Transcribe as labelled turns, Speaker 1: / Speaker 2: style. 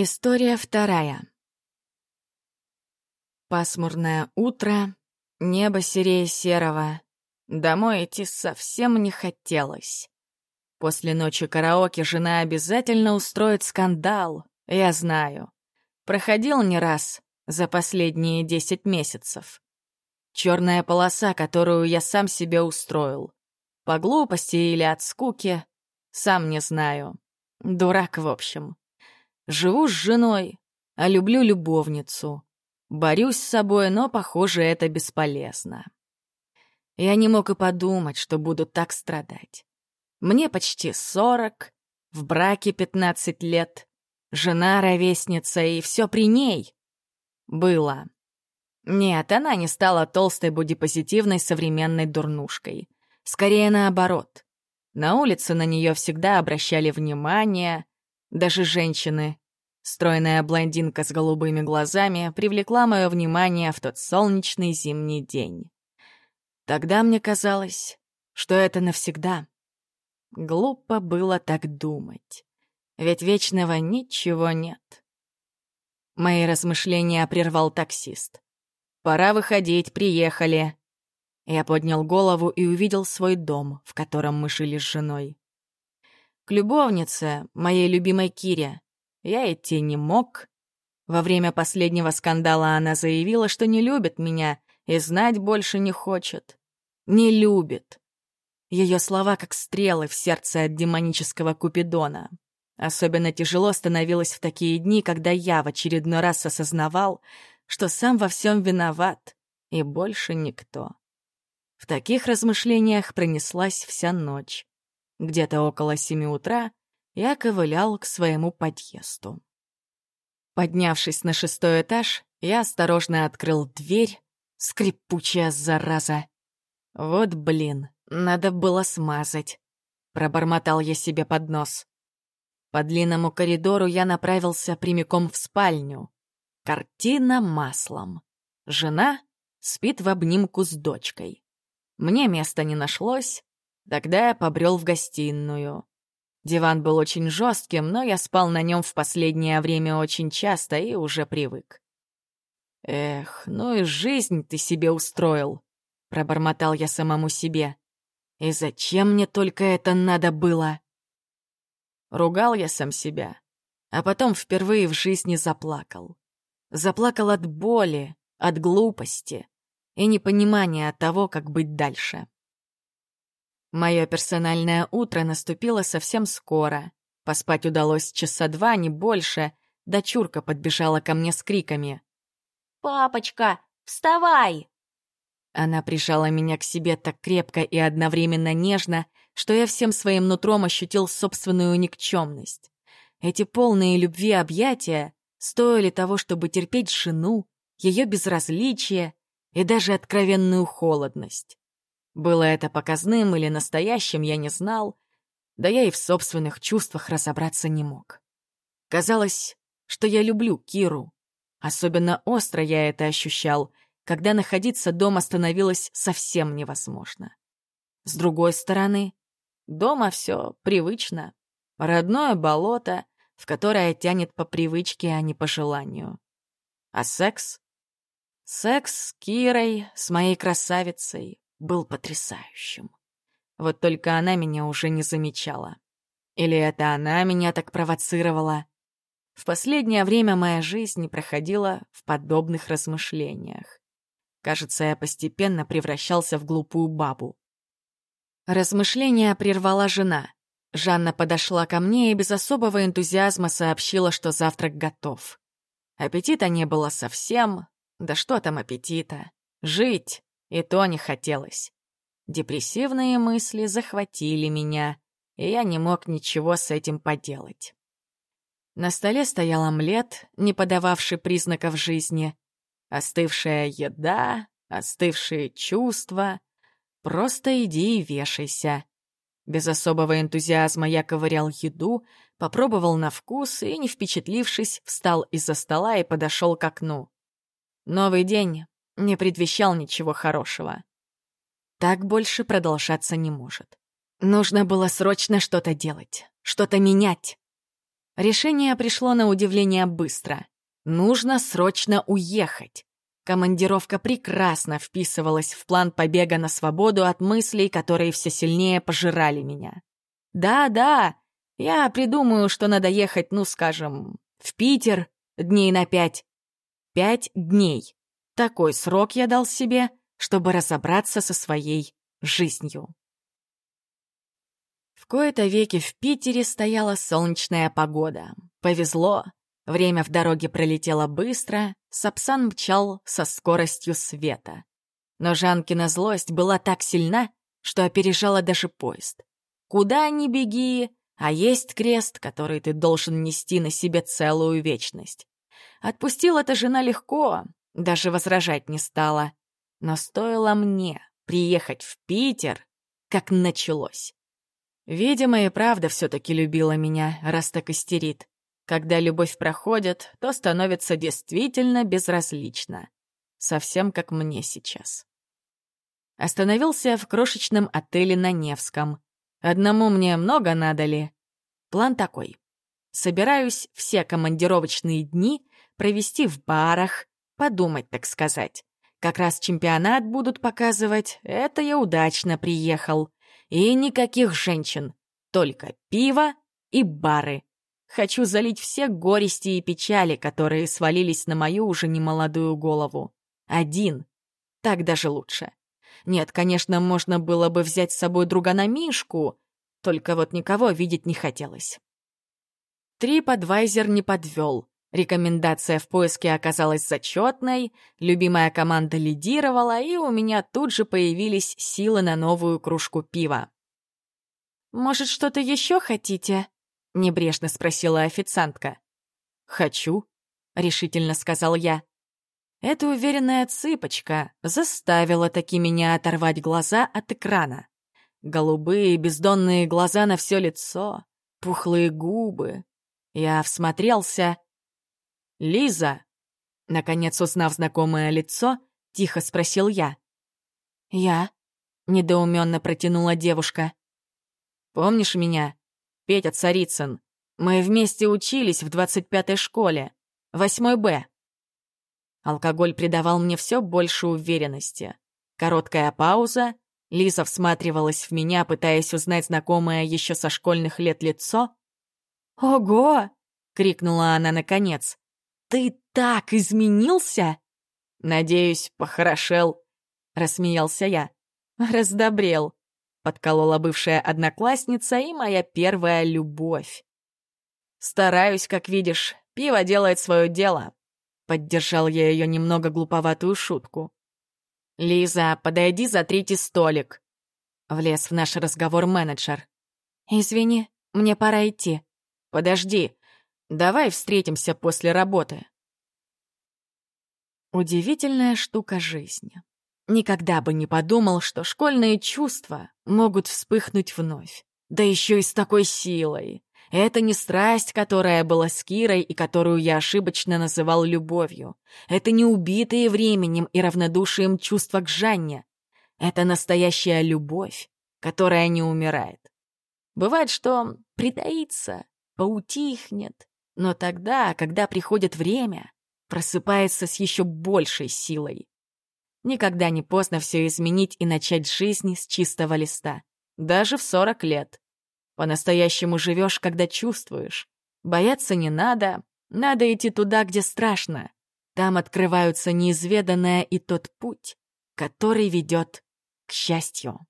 Speaker 1: История вторая. Пасмурное утро, небо серее серого. Домой идти совсем не хотелось. После ночи караоке жена обязательно устроит скандал, я знаю. Проходил не раз за последние десять месяцев. Черная полоса, которую я сам себе устроил. По глупости или от скуки, сам не знаю. Дурак, в общем. Живу с женой, а люблю любовницу. Борюсь с собой, но, похоже, это бесполезно. Я не мог и подумать, что буду так страдать. Мне почти сорок, в браке пятнадцать лет, жена ровесница, и все при ней. Было. Нет, она не стала толстой бодипозитивной современной дурнушкой. Скорее наоборот. На улице на нее всегда обращали внимание, даже женщины. Стройная блондинка с голубыми глазами привлекла мое внимание в тот солнечный зимний день. Тогда мне казалось, что это навсегда. Глупо было так думать. Ведь вечного ничего нет. Мои размышления прервал таксист. «Пора выходить, приехали». Я поднял голову и увидел свой дом, в котором мы жили с женой. К любовнице, моей любимой Кире, я идти не мог. Во время последнего скандала она заявила, что не любит меня и знать больше не хочет. Не любит. Ее слова как стрелы в сердце от демонического Купидона. Особенно тяжело становилось в такие дни, когда я в очередной раз осознавал, что сам во всем виноват, и больше никто. В таких размышлениях пронеслась вся ночь. Где-то около семи утра я ковылял к своему подъезду. Поднявшись на шестой этаж, я осторожно открыл дверь. Скрипучая зараза. Вот блин, надо было смазать. Пробормотал я себе под нос. По длинному коридору я направился прямиком в спальню. Картина маслом. Жена спит в обнимку с дочкой. Мне места не нашлось, Тогда я побрел в гостиную. Диван был очень жестким, но я спал на нем в последнее время очень часто и уже привык. «Эх, ну и жизнь ты себе устроил», — пробормотал я самому себе. «И зачем мне только это надо было?» Ругал я сам себя, а потом впервые в жизни заплакал. Заплакал от боли, от глупости и непонимания того, как быть дальше. Мое персональное утро наступило совсем скоро. Поспать удалось часа два, не больше. Дочурка подбежала ко мне с криками.
Speaker 2: «Папочка, вставай!»
Speaker 1: Она прижала меня к себе так крепко и одновременно нежно, что я всем своим нутром ощутил собственную никчемность. Эти полные любви объятия стоили того, чтобы терпеть жену, ее безразличие и даже откровенную холодность. Было это показным или настоящим, я не знал, да я и в собственных чувствах разобраться не мог. Казалось, что я люблю Киру. Особенно остро я это ощущал, когда находиться дома становилось совсем невозможно. С другой стороны, дома все привычно. Родное болото, в которое тянет по привычке, а не по желанию. А секс? Секс с Кирой, с моей красавицей, был потрясающим. Вот только она меня уже не замечала. Или это она меня так провоцировала? В последнее время моя жизнь проходила в подобных размышлениях. Кажется, я постепенно превращался в глупую бабу. Размышления прервала жена. Жанна подошла ко мне и без особого энтузиазма сообщила, что завтрак готов. Аппетита не было совсем. Да что там аппетита? Жить! И то не хотелось. Депрессивные мысли захватили меня, и я не мог ничего с этим поделать. На столе стоял омлет, не подававший признаков жизни, остывшая еда, остывшие чувства. Просто иди и вешайся. Без особого энтузиазма я ковырял еду, попробовал на вкус и, не впечатлившись, встал из-за стола и подошел к окну. Новый день не предвещал ничего хорошего. Так больше продолжаться не может. Нужно было срочно что-то делать, что-то менять. Решение пришло на удивление быстро. Нужно срочно уехать. Командировка прекрасно вписывалась в план побега на свободу от мыслей, которые все сильнее пожирали меня. Да-да, я придумаю, что надо ехать, ну, скажем, в Питер дней на пять. Пять дней. Такой срок я дал себе, чтобы разобраться со своей жизнью. В кои-то веки в Питере стояла солнечная погода. Повезло. Время в дороге пролетело быстро, Сапсан мчал со скоростью света. Но Жанкина злость была так сильна, что опережала даже поезд. Куда ни беги, а есть крест, который ты должен нести на себе целую вечность. Отпустила эта жена легко, даже возражать не стала. Но стоило мне приехать в Питер, как началось. Видимо, и правда все-таки любила меня, раз так истерит. Когда любовь проходит, то становится действительно безразлично. Совсем как мне сейчас. Остановился в крошечном отеле на Невском. Одному мне много надо ли? План такой. Собираюсь все командировочные дни провести в барах, подумать, так сказать. Как раз чемпионат будут показывать, это я удачно приехал. И никаких женщин, только пиво и бары. Хочу залить все горести и печали, которые свалились на мою уже немолодую голову. Один. Так даже лучше. Нет, конечно, можно было бы взять с собой друга на Мишку, только вот никого видеть не хотелось. Трипадвайзер не подвел. Рекомендация в поиске оказалась зачетной, любимая команда лидировала, и у меня тут же появились силы на новую кружку пива. «Может, что-то еще хотите?» — небрежно спросила официантка. «Хочу», — решительно сказал я. Эта уверенная цыпочка заставила таки меня оторвать глаза от экрана. Голубые бездонные глаза на все лицо, пухлые губы. Я всмотрелся. «Лиза!» Наконец, узнав знакомое лицо, тихо спросил я. «Я?» — недоуменно протянула девушка. «Помнишь меня? Петя Царицын. Мы вместе учились в 25-й школе. 8 Б». Алкоголь придавал мне все больше уверенности. Короткая пауза. Лиза всматривалась в меня, пытаясь узнать знакомое еще со школьных лет лицо. «Ого!» — крикнула она наконец. «Ты так изменился?» «Надеюсь, похорошел», — рассмеялся я. «Раздобрел», — подколола бывшая одноклассница и моя первая любовь. «Стараюсь, как видишь, пиво делает свое дело», — поддержал я ее немного глуповатую шутку. «Лиза, подойди за третий столик», — влез в наш разговор менеджер. «Извини, мне пора идти». «Подожди, Давай встретимся после работы. Удивительная штука жизни. Никогда бы не подумал, что школьные чувства могут вспыхнуть вновь. Да еще и с такой силой. Это не страсть, которая была с Кирой и которую я ошибочно называл любовью. Это не убитые временем и равнодушием чувства к Жанне. Это настоящая любовь, которая не умирает. Бывает, что притаится, поутихнет, но тогда, когда приходит время, просыпается с еще большей силой. Никогда не поздно все изменить и начать жизнь с чистого листа. Даже в 40 лет. По-настоящему живешь, когда чувствуешь. Бояться не надо, надо идти туда, где страшно. Там открываются неизведанное и тот путь, который ведет к счастью.